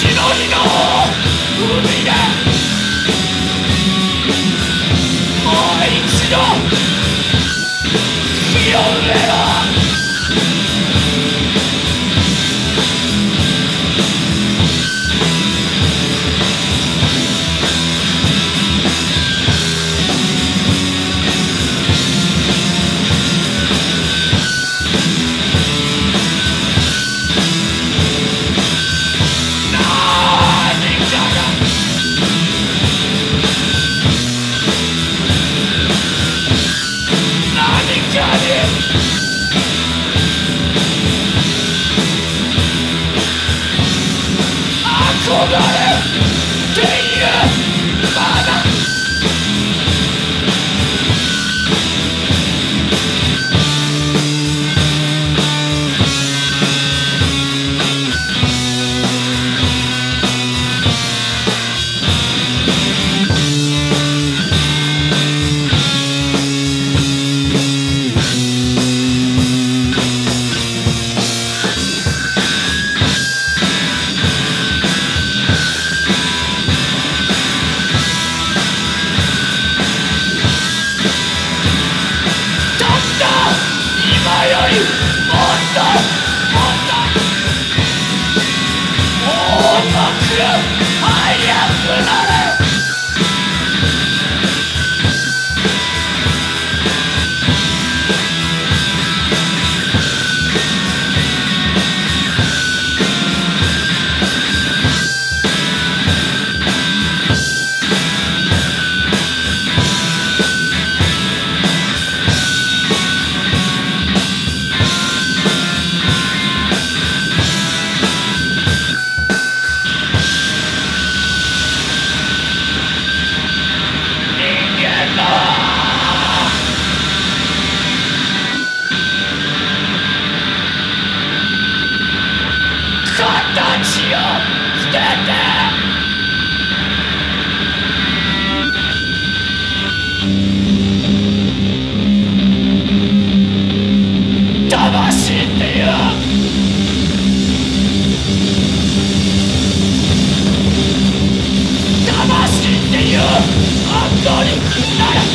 海でもう一度。火を入れろ Sonic!